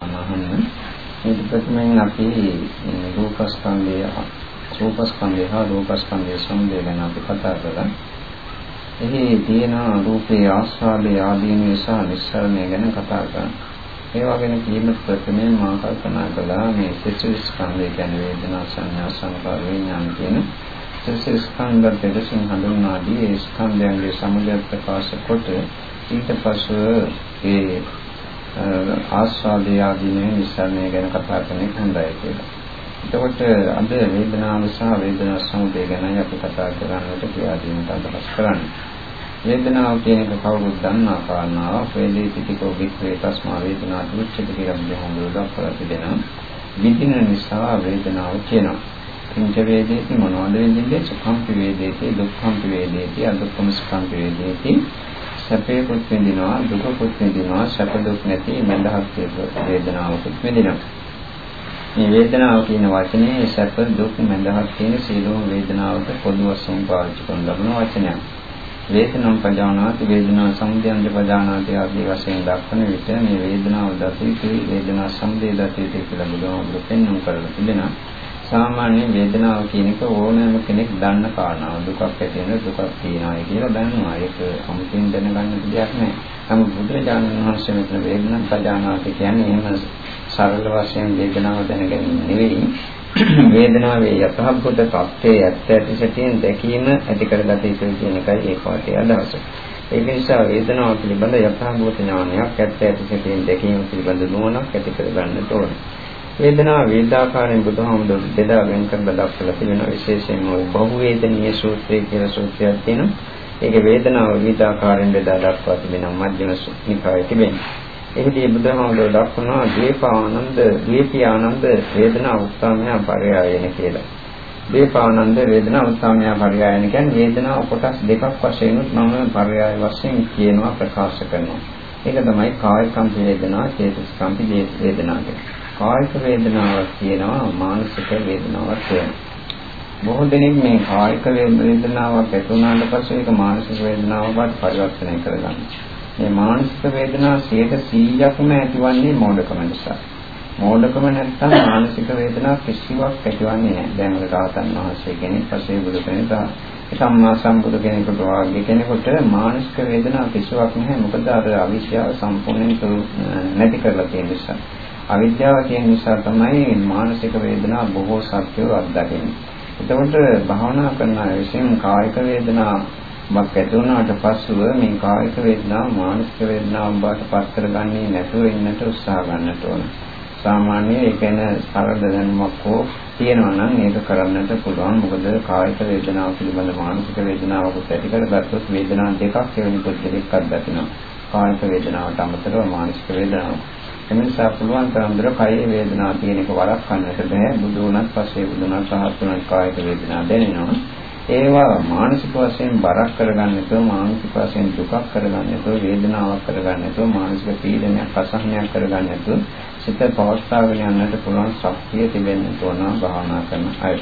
අහන්න. මේක ප්‍රථමයෙන් අපි රූපස්කන්ධය රූපස්කන්ධය හා රූපස්කන්ධය සම්බන්ධ ගැන අපි කතා කරා. එහි තියෙන රූපේ ආස්වාදයේ ආදීනව සහ නිස්සාරණය ගැන කතා කරා. ඒවා ගැන කීම ප්‍රථමයෙන් මා කල්පනා කළා මේ සිත ස්කන්ධය කියන්නේ වේදනා සංඥා සංකාර විඥාන කියන සිත ස්කන්ධ දෙකකින් හඳුන්වාදී ඒ ස්කන්ධයන්ගේ සමුදය ප්‍රකාශ කොට ඊට පසුව ඒ ආස්වාදයේ ආදීනේ නිස්සාරණය ගැන කතා කරන එක හොඳයි කියලා. එතකොට අද වේදනාව සහ වේදනා සමුදය ගැන අපි කතා කරන්නට කියලා දීමට අදහස් කරන්නේ. වේදනාව කියන එක කවුරුත් දන්නා කාරණාව. වේදිතිකෝ වික්‍රේ තස්මා වේදනා දුච්චති කියලා බුදුහාමුදුරුවෝ දක්වලා තිබෙනවා. විඳින නිසා වේදනාව කියනවා. කිංච වේදේති මොනවද වෙන්නේ? සුඛම් වේදේති දුක්ඛම් වේදේති අදුක්ඛම සුඛම් වේදේති සැපේ කුත් විඳිනවා දුක කුත් විඳිනවා සැප දුක් නැති මඳහත් වේදනාවකුත් විඳිනවා. මේ වේදනාව කියන වචනේ සැප දුක් මඳහත් කියන සියලුම වේදනාවට පොදු වශයෙන් පාවිච්චි කරන ලබන වචනයක්. වේදනම් පජානාති වේදනා සමුදයන්ද පජානාති ආදී වශයෙන් දක්වන විට මේ වේදනාව දතිති වේදනා සමුදය දතිති කියලා බුදුහාමුදුරුවෝ පෙන්වන කරලා තිබෙනවා. සාමාන්‍ය වේදනාව කියන එක ඕනෑම කෙනෙක් දන්න කාරණාව. දුකක් ඇති වෙන දුකක් තියෙනවා කියලා දන්නවා. ඒක අමුතුවෙන් දැනගන්න දෙයක් නෑ. නමුත් බුදුරජාණන් වහන්සේ මෙතන වේදනා පජානාති කියන්නේ එහෙම සරල වශයෙන් වේදනාව දැනගැනීම නෙවෙයි. වේදනාවේ යථාභූත තත්ත්වයේ ඇත්ත ඇති සැටියෙන් දැකීම ඇති කරගත යුතුයි කියන එකයි ඒ පාඩේ අදහස. ඒක නිසා වේදනාව පිළිබඳ යථාභූත ඥානයක් ඇත්ත ඇති සැටියෙන් දැකීම පිළිබඳ නුවණක් ඇති කරගන්නට ඕනේ. වේදනාව වේදාකාරයෙන් බුදුහාමුදුරුවෝ බෙදා වෙන් කරලා දක්වලා තියෙන විශේෂයෙන්ම ওই බහුවේදනීය සූත්‍රය කියලා සූත්‍රයක් තියෙනවා. ඒක වේදනාව විවිධාකාරයෙන් බෙදා දක්වා තිබෙනවා මධ්‍යම නිකායේ තිබෙනවා. එහිදී බුදුහාමුදුරුවෝ දක්වනවා දීපානන්ද දීපියානන්ද වේදනා උත්සාමය පරයයන කියලා. දීපානන්ද වේදනා උත්සාමය පරයයන කියන්නේ වේදනාව කොටස් දෙකක් වශයෙන් මම පරයය වශයෙන් කියනවා ප්‍රකාශ කරනවා. ඒක තමයි කායිකම් වේදනා, චේතසිකම් වේදනා කියන්නේ. කායික වේදනාවක් තියෙනවා මානසික වේදනාවක් තියෙනවා. බොහෝ දෙනෙක් මේ කායික වේදනාවක් ඇති වුණාට පස්සේ ඒක මානසික වේදනාවකට පරිවර්තනය කරගන්නවා. මේ මානසික වේදනාව 100%ක්ම ඇතිවන්නේ මෝඩකම නිසා. මෝඩකම නැත්තම් මානසික වේදනාවක් කිසිවක් ඇතිවන්නේ නැහැ. දැන් ඔය රාතන් වහන්සේ කෙනෙක් පස්සේ බුදු කෙනෙක් සම්මා සම්බුදු කෙනෙකුට වාගේ කෙනෙකුට මානසික වේදනාවක් කිසිවක් නැහැ. මොකද අර අවිශ්‍යාව සම්පූර්ණයෙන් නැති කරලා තියෙන නිසා. අවිද්‍යාව කියන නිසා තමයි මානසික වේදනා බොහෝ සත්‍යව අත්දකින්නේ. එතකොට භාවනා කරන අය විසින් කායික වේදනා මක් ඇති වුණාට පස්සෙව මේ කායික වේදනාව මානසික වේදනාව බවට පත් කරගන්නේ නැතුව ඉන්නට උත්සාහ ගන්නට ඕන. සාමාන්‍ය ඒ කියන්නේ සරල දැනුමක් හෝ තියෙනවා නම් ඒක කරන්නට පුළුවන්. මොකද කායික වේදනාව පිළිබඳ මානසික වේදනාවක ඇති කරගත්තොත් වේදනා දෙකක් එවැනි පුද්ගලෙක් අත්දකිනවා. කායික වේදනාවට අමතරව මානසික වේදනාවක්. එනිසා පුළුවන් තරම් දුර කයේ වේදනාව තියෙන එක වළක්වන්නට බෑ. බුදු වුණත් පස්සේ බුදුනත් සහත් වුණත් කායික වේදනාව දැනෙනවා. ඒවා මානසික වශයෙන් බරක් කරගන්නතෝ මානසික වශයෙන් දුකක් කරගන්නතෝ වේදනාවක් කරගන්නතෝ මානසික පීඩනයක් අසහනයක් කරගන්නතෝ සිත පවස්තාවගෙන යන්නට පුළුවන් ශක්තිය තිබෙන්න ඕන භාවනා කරන අය.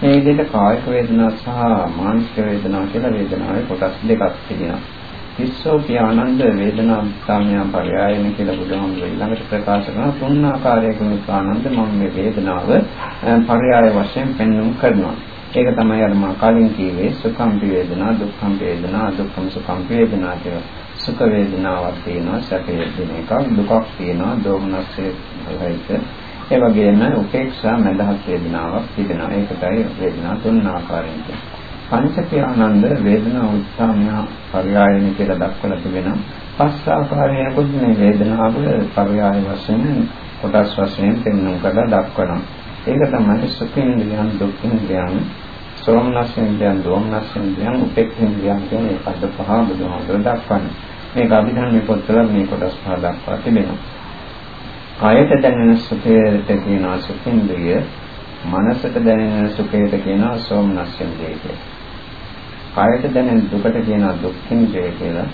මේ විදිහට කායික වේදනා සහ මානසික වේදනා කියලා වේදනාවේ කොටස් දෙකක් තිබෙනවා. විස්සෝ පියානන්ද වේදනා සාමය පරයයන කියලා බුදුහාමුදුරුවෝ ඊළඟට ප්‍රකාශ කරන තුන් ආකාරයකින් ආනන්ද මම මේ වේදනාව පරයය වශයෙන් පෙන්වුම් කරනවා. ඒක තමයි අර මා කලින් කිව්වේ සුඛම් වේදනා දුක්ඛම් වේදනා දුක්ඛම් සුඛම් වේදනා කියලා. සුඛ වේදනාවක් තියෙනවා සැප වේදන එකක් දුකක් තියෙනවා දෝමනස්සේ හිත ඒ වගේම උපේක්ෂා මඳහත් වේදනාවක් තිබෙනවා. ඒකටයි වේදනා තුන් ආකාරයෙන් තියෙනවා. පංචකය ආනන්ද වේදනා උත්සාහය පරයායන කියලා දක්වලා තිබෙනවා. පස් ආකාරයකුත් මේ වේදනාව පරයාය වශයෙන් කොටස් වශයෙන් පෙන්වන කරලා දක්වනවා. ඒක තමයි සුඛේන්ද්‍රයන් දුක්ඛේන්ද්‍රයන් සෝමනස්ෙන්ද්‍රයන් දෝමනස්ෙන්ද්‍රයන් උපේක්ෂේන්ද්‍රයන් කියන මේ පද පහ බුදුහාමුදුරුවෝ දක්වන්නේ. මේක අභිධර්මයේ පොත්වල මේ කොටස් පහ දක්වා තිබෙනවා. කායයට දැනෙන සුඛයට කියනවා සුඛේන්ද්‍රය මනසට දැනෙන සුඛයට කියනවා සෝමනස්ෙන්ද්‍රය කියලා. කායට දැනෙන දුකට කියනවා දුක්ඛින්ද්‍රය කියලා.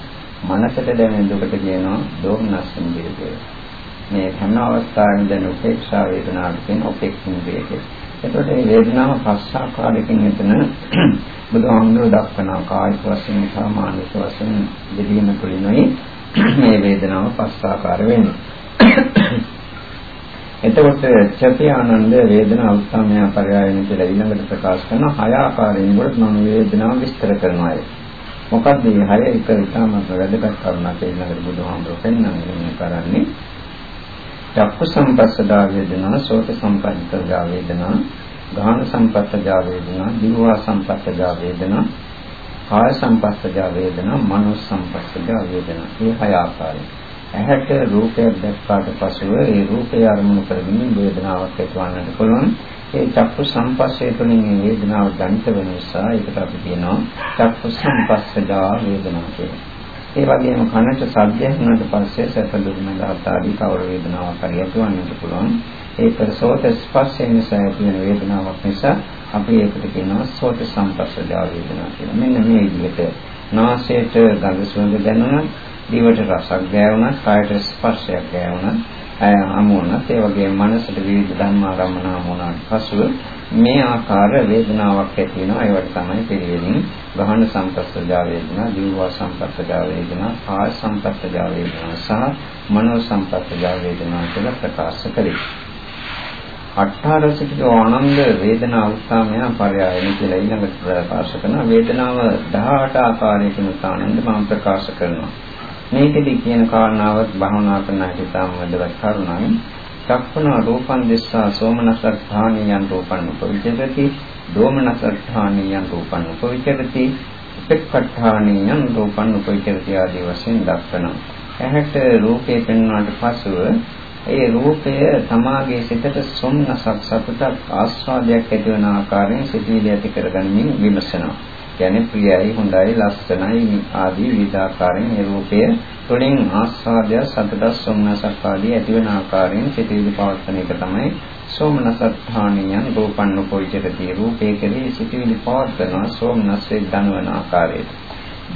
මනසට දැනෙන දුකට කියනවා දෝමනස්සින්ද්‍රය කියලා. මේ හැම අවස්ථාවෙම දැනෙන උපේක්ෂා වේදනාවට කියන උපේක්ෂින්ද්‍රය කියලා. එතකොට මේ වේදනාව පස් ආකාරයකින් මෙතන බුදුහාමුදුරුවෝ දක්වනවා කායික වශයෙන් සහ මානසික වශයෙන් දෙකීම තුළිනුයි මේ වේදනාව පස් ආකාර වෙන්නේ. එතකොට චපියානන්ද වේදනා උත්සාමය පරයයන කියලා ඊළඟට ප්‍රකාශ කරන හය ආකාරයෙන් වලට මම වේදනාව විස්තර කරනවා. මොකක්ද මේ හය එක ඉතාමත් වැදගත් කරුණක් ඊළඟට බුදුහාමුදුරුවෝ පෙන්වන්නේ කරන්නේ. චක්කු සම්පස්සදා වේදනා, සෝත සම්පස්සදා වේදනා, ගාහන සම්පස්සදා වේදනා, දිවවා සම්පස්සදා වේදනා, කාය සම්පස්සදා වේදනා, මනෝ සම්පස්සදා වේදනා. මේ හය ආකාරයෙන් ඇහැට රූපයක් දැක්කාට පසුව ඒ රූපය අරමුණු කරගෙන වේදනාවක් ඇතිවන්නට පුළුවන්. ඒ චක්කු සංපස්සේ තුළින් මේ වේදනාව දැනිට වෙන නිසා ඒකට අපි කියනවා චක්කු සංපස්සජා වේදනාව කියලා. ඒ වගේම කනට සද්දය වුණාට පස්සේ සැප දුක් නැදහත් ආදී කවර වේදනාවක් හරි ඇතිවන්නට පුළුවන්. ඒක සෝත ස්පර්ශයෙන් නිසා ඇතිවන වේදනාවක් නිසා අපි ඒකට කියනවා සෝත සංපස්සජා වේදනාව කියලා. මෙන්න මේ විදිහට නාසයට ගඳ සුවඳ දැනුණා දිවට රසක් ගෑවුණත්, කායට ස්පර්ශයක් ගෑවුණත්, අය හමුණත්, ඒ වගේම මනසට විවිධ ධර්මාරම්මන හමුණාට පසුව මේ ආකාර වේදනාවක් ඇති වෙනවා. ඒවට තමයි පිළිවෙලින් ගහන සම්පස්සජා වේදනා, ජීව සම්පස්සජා වේදනා, කාය සම්පස්සජා වේදනා සහ මනෝ සම්පස්සජා වේදනා කියලා ප්‍රකාශ කරේ. අට්ඨාරසික ආනන්ද වේදනා උත්සාමය පරයයන කියලා ඊළඟට ප්‍රකාශ කරන වේදනාව 18 ආකාරයකින් උත්සානන්ද මම ප්‍රකාශ කරනවා. මේකෙදි කියන කාරණාවත් භවනා කරන හිතාම වැදගත් කරුණයි. චක්කන රූපං දිස්සා සෝමනසත්ථානියන් රූපං උපවිචරති, දෝමනසත්ථානියන් රූපං උපවිචරති, උපෙක්ඛඨානියන් රූපං උපවිචරති ආදී වශයෙන් දක්වනවා. ඇහැට රූපේ පෙන්වනාට පසුව ඒ රූපය තමාගේ සිතට සොම්නසක් සතුටක් ආස්වාදයක් ඇතිවන ආකාරයෙන් සිටිවිලි ඇති කරගනිමින් විමසනවා. කියන්නේ ප්‍රියයි හොඳයි ලස්සනයි ආදී විවිධාකාරයෙන් මේ රූපය තුළින් ආස්වාදය සතුට සොම්නසක් ආදී ඇතිවන ආකාරයෙන් සිටිවිලි පවත්වන එක තමයි සෝමනසත්ථානියන් රූපන්නකෝයිචකදී රූපේ කෙරෙහි සිටිවිලි පවත්වන සෝමනස්සේ දනවන ආකාරයට.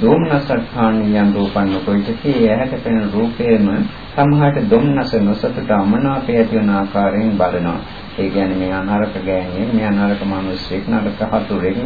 දෝමනසත්ථානියන් රූපන්නකෝයිචකී ඇහැට පෙනෙන රූපේම සමහරට දුම්නස නොසතුට අමනාපය ඇතිවන ආකාරයෙන් බලනවා. ඒ කියන්නේ මේ අනරක ගෑණියෙක් මේ අනරක මිනිස්සෙක් නරක හතුරෙක්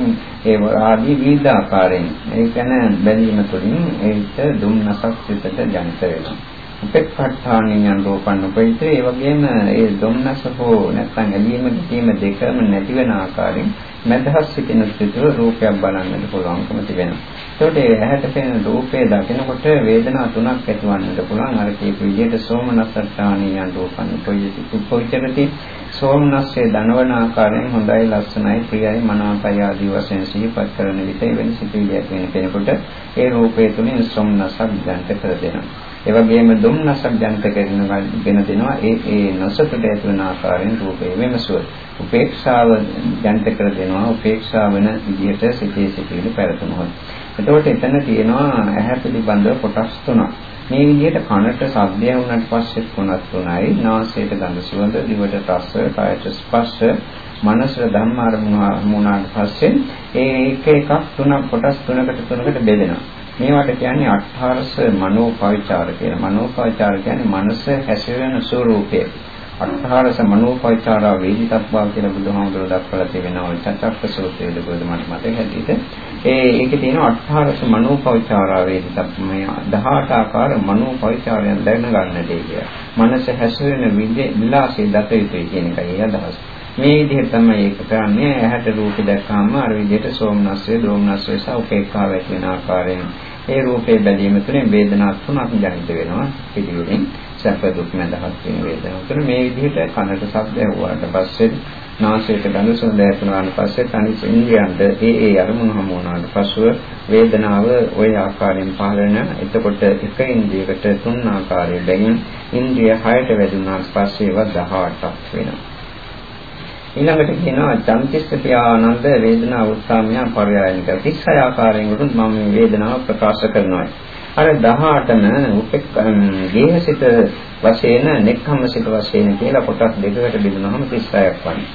ඒ ආදී විවිධ ආකාරයෙන්. ඒ කියන්නේ බැලීම තුළින් ඒකට දුම්නසක් සිතට ජනිත වෙනවා. උපේක්ෂාණියන් රෝපන්න උපේතේ ඒ වගේම ඒ දුම්නස හෝ නැත්නම් ඇලීම ගැටීම දෙකම නැති වෙන ආකාරයෙන් මදහස් සිටින සිතුව රූපයක් බලන්නට පුළුවන්කම තිබෙනවා. ඒකට ඒ ඇහැට පෙනෙන රූපය දකිනකොට වේදනා තුනක් ඇතිවන්නට පුළුවන්. අර කීප විදිහට සෝමනස්සට්ඨානියන් රූපන්න උපේතේ සෝමනස්සේ දනවන ආකාරයෙන් හොඳයි ලස්සනයි ප්‍රියයි මනාපයි ආදී වශයෙන් සිහිපත් කරන විට එවැනි සිතුවිලියක් වෙන කෙනෙකුට ඒ රූපය තුලින් සෝමනසක් දැනට කර දෙනවා. ඒ වගේම දුම්නසක් දැනට කරගෙන දෙනවා ඒ ඒ නොසතුට ඇතිවන ආකාරයෙන් රූපේ වෙනසුව. උපේක්ෂාව දැනට කර දෙනවා උපේක්ෂාව වෙන විදිහට සිතේ සිටින පැවතුනොත්. එතකොට එතන තියෙනවා ඇහැ පිළිබඳව කොටස් තුනක්. මේ විදිහට කනට ශබ්දය වුණාට පස්සේ තුනක් තුනයි නාසයට ගඳ සුවඳ දිවට රස කායට ස්පර්ශ මනසට ධම්ම අරමුණාට පස්සේ ඒ එක එකක් තුනක් කොටස් තුනකට තුනකට බෙදෙනවා මේවට කියන්නේ අට්ඨාරස මනෝපවිචාර කියලා. මනෝපවිචාර කියන්නේ මනස හැසිරෙන ස්වરૂපය අට්ඨාරස මනෝපවිචාරා වේදිතබ්බා කියලා බුදුහාමුදුරුවෝ දක්වලා තිබෙනවා. චතුක්ක සූත්‍රයේ දුකද මට මතක හැටියට. ඒ ඒකේ තියෙන අට්ඨාරස මනෝපවිචාරා වේදිතබ්බමය 18 ආකාර මනෝපවිචාරයන් දැන ගන්නට කියලා. මනස හැසිරෙන විලාසයේ දත යුතුයි කියන එකයි අදහස. මේ විදිහට තමයි ඒක කරන්නේ. ඇහැට රූප දැක්කාම අර විදිහට සෝමනස්සේ දෝමනස්සේ සහ උපේක්ඛාව ඇති වෙන ආකාරයෙන් ඒ රූපේ බැලීම තුළින් වේදනා තුනක් ජනිත වෙනවා පිළිවෙලින් සැප දුක් නැදහත් වෙන වේදනා තුන මේ විදිහට කනට ශබ්ද ඇහුවාට පස්සේ නාසයට ගඳ සුවඳ ඇතුණාට පස්සේ තනිස් ඉන්ද්‍රියන්ට ඒ ඒ අරමුණු හමු වුණාට පසුව වේදනාව ওই ආකාරයෙන් පහළ වෙන එතකොට එක ඉන්ද්‍රියකට තුන් ආකාරයෙන් බැගින් ඉන්ද්‍රිය 6ට වැඩුණාට පස්සේ ඒවා 18ක් වෙනවා. ඊළඟට කියනවා චන්තිස්සති ආනන්ද වේදනා උත්සාමය පරයයන්ක 36 ආකාරයෙන් වුණත් මම මේ වේදනාව ප්‍රකාශ කරනවා. අර 18ම උපෙක් ගේහසිත වශයෙන් නෙක්ඛම්මසිත වශයෙන් කියලා කොටස් දෙකකට බෙදුනහම 36ක් වන්නේ.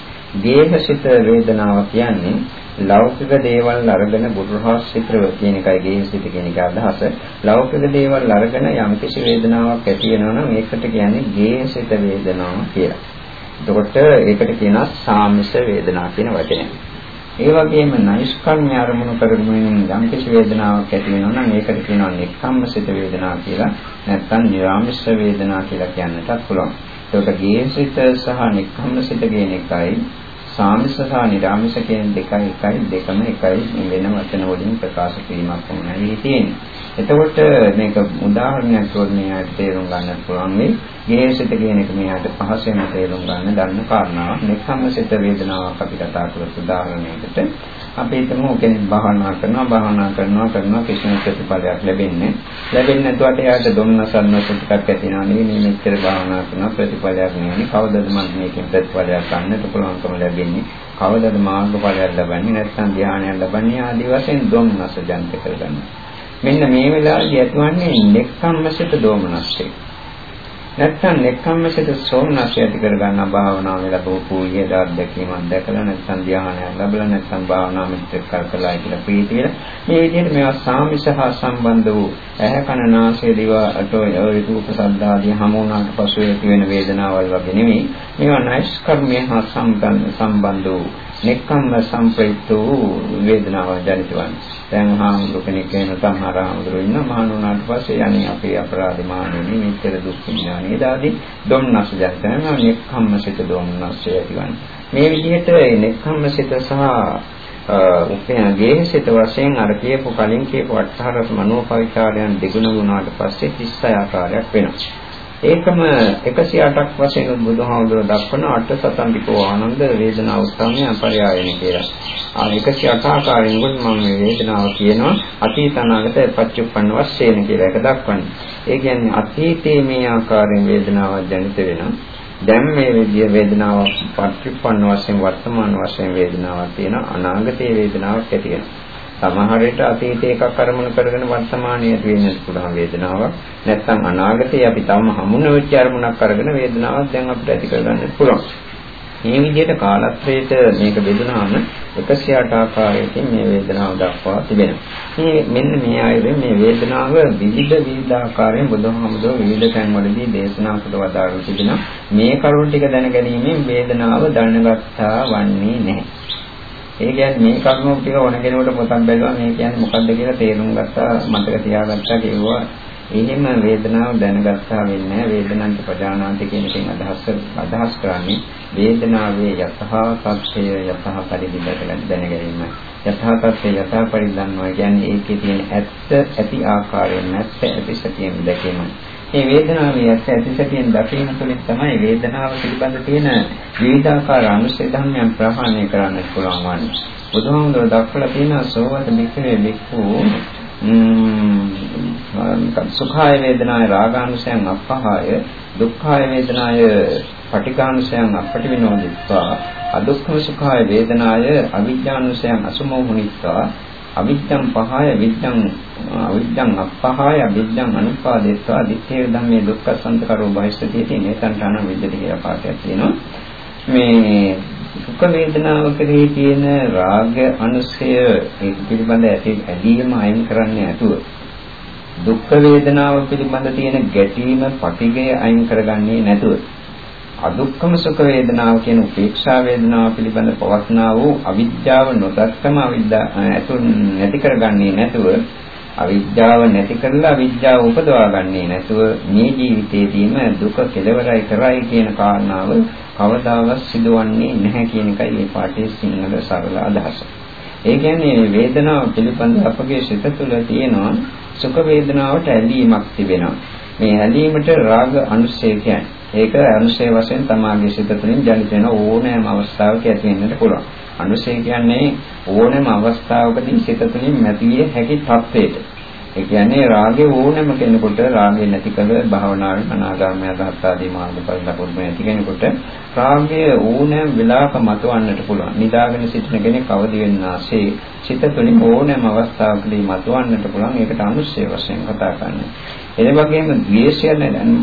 ගේහසිත වේදනාව කියන්නේ ලෞකික දේවල් අරගෙන බුදුරහස්සිතව කියන එකයි ගේහසිත කියන එක අදහස. ලෞකික දේවල් අරගෙන යම්කිසි වේදනාවක් ඇති වෙනවා නම් ඒකට කියන්නේ ගේහසිත වේදනාව කියලා. එතකොට ඒකට කියනවා සාමිස වේදනා කියන වචනය. ඒ වගේම නෛෂ්කර්ම්‍ය අරමුණු කරගෙන යම් කිසි වේදනාවක් ඇති වෙනවා නම් ඒකට කියනවා නික්කම්මසිත වේදනා කියලා. නැත්නම් නිරාමිෂ වේදනා කියලා කියන්නටත් පුළුවන්. ඒකට ගේහසිත සහ නික්ඛම්මසිත කියන එකයි සාමිස සහ නිරාමිස කියන දෙකයි එකයි දෙකම එකයි වෙන වචන වලින් ප්‍රකාශ කිරීමක් වුණා තියෙන්නේ. එතකොට මේක උදාහරණයක් වලින් ආයෙත් තේරුම් ගන්න පුළුවන් මේ ගේහසිත කියන එක මෙයාට පහසෙන් තේරුම් ගන්න දන්න කාරණාවක්. නික්ඛම්මසිත වේදනාවක් අපි කතා කරපු උදාහරණයකට අපි හිතමු කෙනෙක් භාවනා කරනවා භාවනා කරනවා කරනවා කිසිම ප්‍රතිඵලයක් ලැබෙන්නේ ලැබෙන්නේ නැතුවට එයාට දුන්නසන්න සුට්ටක් ඇති වෙනවා නෙවෙයි මේ මෙච්චර භාවනා කරනවා ප්‍රතිඵලයක් නෙවෙයි. කවදද මම මේකෙන් ප්‍රතිඵලයක් ගන්නට පුළුවන්කම ලැබෙන්නේ කවදද මාර්ගඵලයක් ලබන්නේ? නැත්නම් ධ්‍යානයක් ලබන්නේ? ආදී වශයෙන් දුන්නස ජනිත කරගන්න. මෙන්න මේ වෙලාවේදී ඇතිවන්නේ නෙක්ඛම්මසිත දෝමනස්සේ නැත්නම් නෙක්ඛම්මසිත සෝමනස්ය ඇති කර ගන්න භාවනාවේ ලැබූ ඊයේ අත්දැකීමක් දැකලා නැත්නම් ධ්‍යානයක් ලැබලා නැත්නම් භාවනා මිත්‍ර කරකලා කියලා ප්‍රීතිය මේ විදිහට මේවා සාමිස හා සම්බන්ධ වූ ඇහැ කන නාසය දිව අතෝ රූප සද්ධාදී හමු වුණාට පසු ඇති වෙන වේදනාවල් වගේ නෙමෙයි. මේවා නෛෂ්කර්මය හා සම්බන්ධ වූ නෙක්ඛම්ම සම්ප්‍රයුක්ත වූ වේදනාව ජනිත වන්නේ. දැන් හාමුදුරු කෙනෙක් වෙන සමහර හාමුදුරු ඉන්න මහණුනාට පස්සේ යන්නේ අපේ අපරාධ මානෙනි මෙච්චර දුක් විඳානේ දාදී දුම්නස් ජනිත වෙනවා නෙක්ඛම්ම සිත දුම්නස් ඇතිවන්නේ. මේ විදිහට නෙක්ඛම්ම සිත සහ උපයන ගේහසිත වශයෙන් අර කියපු කලින් කියපු අටහරස් මනෝපවිචාරයන් දෙගුණ වුණාට පස්සේ 36 ආකාරයක් වෙනවා. ඒකම 108ක් වශයෙන් බුදුහාමුදුරුවෝ දක්වන අට සතන්තිකෝ ආනන්ද වේදනා උත්සාහය අපරයායන කියලා. ආ 108 ආකාරයෙන් කොට මම මේ වේදනාව කියනවා අතීත අනාගත පච්චුප්පන්න වශයෙන් කියලා එක දක්වන්නේ. ඒ කියන්නේ අතීතයේ මේ ආකාරයෙන් වේදනාවක් ජනිත වෙනවා. දැන් මේ විදිය වේදනාව පච්චුප්පන්න වශයෙන් වර්තමාන වශයෙන් වේදනාවක් තියෙනවා අනාගතයේ වේදනාවක් ඇති වෙනවා. සමහර විට අතීතේ එකක් අරමුණු කරගෙන වර්තමානයේ වෙන්නත් පුළුවන් වේදනාවක්. නැත්නම් අනාගතේ අපි තවම හමුන වෙච්ච අරමුණක් අරගෙන වේදනාවක් දැන් අපිට ඇති කරගන්න පුළුවන්. මේ විදිහට කාලත්‍රයේට මේක බෙදුනාම 108 ආකාරයකින් මේ වේදනාව දක්වා තිබෙනවා. මේ මෙන්න මේ ආයතන මේ වේදනාව විවිධ විවිධ ආකාරයෙන් බුදුහාමුදුරුවෝ විවිධ තැන්වලදී දේශනා කොට වදාළු තිබෙනවා. මේ කරුණ ටික දැනගැනීමෙන් වේදනාව දැනගත්තා වන්නේ නැහැ. ඒ කියන්නේ මේ කරුණු ටික ඕන කෙනෙකුට පොතක් බැලුවා මේ කියන්නේ මොකද්ද කියලා තේරුම් ගත්තා මතක තියාගත්තා කිව්වා. එහෙම වේදනාව දැනගත්තා වෙන්නේ වේදනන්ත ප්‍රජානාන්ති කියන එකෙන් අදහස් අදහස් කරන්නේ වේදනාවේ යථා තත්ත්වය යථා පරිදි දැන ගැනීම. යථා තත්ත්වය යථා පරිදි දන්නවා කියන්නේ ඒකේ තියෙන ඇත්ත ඇති ආකාරයෙන් නැත්te ඇති සතියෙන් දැකීම. මේ වේදනාවේ ඇත්ත ඇතිසැටියෙන් දකින්න තුළින් තමයි වේදනාව පිළිබඳ තියෙන විවිධාකාර අනුශේධ ධර්මයන් ප්‍රහාණය කරන්න පුළුවන් වන්නේ. බුදුහාමුදුරුවෝ දක්වලා තියෙන සෝවත මික්‍රේ මික්ඛු සුඛාය වේදනාය රාගානුසයන් අපහාය දුක්ඛාය වේදනාය පටිඝානුසයන් අපටි විනෝදිත්වා අදුක්ඛම සුඛාය වේදනාය අවිජ්ජානුසයන් අසුමෝහනිත්වා අවිද්‍යං පහය විද්‍යං අවිද්‍යං අපහාය අවිද්‍යං අනුපාදේත්වා දිත්තේ ධම්මේ දුක්ඛ සන්තකරෝ බහිස්සතියදී මේකන්ටාන විද්‍යට කියලා පාඩයක් තියෙනවා. මේ දුක් වේදනාව කෙරෙහි තියෙන රාග අනුසය ඒක පිළිබඳ ඇති ඇදීම අයින් කරන්නේ නැතුව දුක් වේදනාව පිළිබඳ තියෙන ගැටීම පටිගය අයින් කරගන්නේ නැතුව අදුක්කම සුඛ වේදනාව කියන උපේක්ෂා වේදනාව පිළිබඳ පවස්නා වූ අවිද්‍යාව නොදක්කම අවිද්‍යාව ඇතුන් නැති කරගන්නේ නැතුව අවිද්‍යාව නැති කරලා අවිද්‍යාව උපදවා ගන්නේ නැතුව මේ ජීවිතයේදීම දුක කෙලවරයි කරයි කියන කාරණාව කවදාවත් සිදුවන්නේ නැහැ කියන එකයි මේ පාඩේ සිංහල සරල අදහස. ඒ කියන්නේ වේදනාව පිළිබඳ අපගේ සිත තුළ තියෙනවා සුඛ වේදනාවට ඇලීමක් තිබෙනවා. මේ ඇලීමට රාග අනුශය කියන්නේ ඒක අනුශය වශයෙන් තමාගේ සිත තුළින් ජනිත වෙන ඕනෑම අවස්ථාවක ඇති වෙන්නට පුළුවන්. අනුශය කියන්නේ ඕනෑම අවස්ථාවකදී සිත තුළින් නැතිවිය හැකි තත්වයට. ඒ කියන්නේ රාගේ ඕනෑම කෙනෙකුට රාගේ නැති කල භාවනාවෙන් අනාගාමී අදහත් ආදී මාර්ගඵල ලබන්න නැති කෙනෙකුට රාගයේ ඕනෑම වෙලාවක මතුවන්නට පුළුවන්. නිදාගෙන සිටින කෙනෙක් අවදි වෙන්නාසේ සිත තුළින් ඕනෑම අවස්ථාවකදී මතුවන්නට පුළුවන්. ඒකට අනුශය වශයෙන් කතා කරන්නේ. ඒ වගේම ද්වේෂය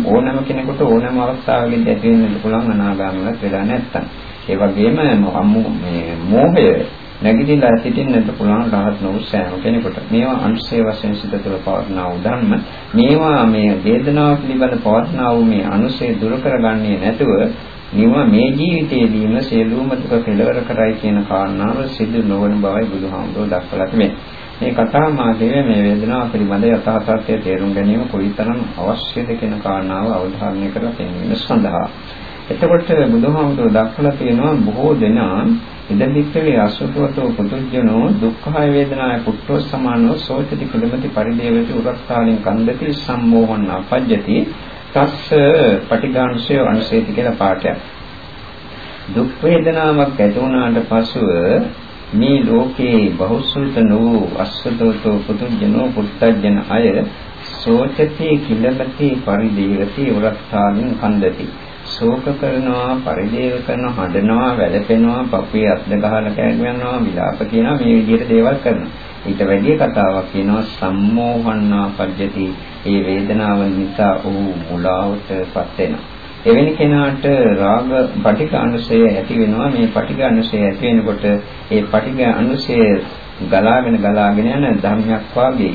ඕනම කෙනෙකුට ඕනම අවස්ථාවකදී ඇති වෙන්න පුළුවන් අනාගාමීවත් වෙලා නැත්තම්. ඒ වගේම මේ මෝහය නැගිටලා සිටින්නට පුළුවන් රහත් නොවු සෑම කෙනෙකුට. මේවා අංශය වශයෙන් සිත තුළ පවත්නා වූ ධර්ම. මේවා මේ වේදනාව පිළිබඳ පවත්නා වූ මේ අනුශය දුරු කරගන්නේ නැතුව නිව මේ ජීවිතයේදීම සියලුම දුක කෙලවර කරයි කියන කාරණාව සිදු නොවන බවයි බුදුහාමුදුරුවෝ දක්වලා තිබෙනවා. මේ කතා මාර්ගයේ මේ වේදනාව පිළිබඳ යථා තත්ත්වය තේරුම් ගැනීම කොයිතරම් අවශ්‍යද කියන කාරණාව අවධාරණය කරලා පෙන්වීම සඳහා එතකොට බුදුහාමුදුරුවෝ දක්වලා තියෙනවා බොහෝ දෙනා ඉදදික්කලේ අසුතවතෝ පුදුජනෝ දුක්ඛය වේදනාය පුට්ඨෝ සමානෝ සෝචති කුලමති පරිදේවති උරක්තාලින් කන්දති සම්මෝහන අපජ්ජති තස්ස පටිඝාංශය අනුසේති කියලා පාඩයක්. දුක් වේදනාවක් ඇති වුණාට පසුව මේ ලෝකේ බහුසුත වූ අසුතවතෝ පුදුජනෝ පුත්තජන අය සෝචති කිලමති පරිදේවති උරක්තාලින් කන්දති. ශෝක කරනවා, පරිදේව කරනවා, හඬනවා, වැළපෙනවා, පපුවේ අත්ද ගහලා කෑගුවනවා, විලාප කියනවා මේ විදිහට දේවල් කරනවා. ඊට වැඩි කතාවක් කියනවා සම්මෝහණා පජ්ජති. ඒ වේදනාව නිසා ඔහු මුලාවටපත් වෙනවා. එවැනි කෙනාට රාග පටිඝ අනුසය ඇති වෙනවා මේ පටිඝ අනුසය ඇති වෙනකොට ඒ පටිඝ අනුසය ගලාගෙන ගලාගෙන යන ධර්මයක් වාගේ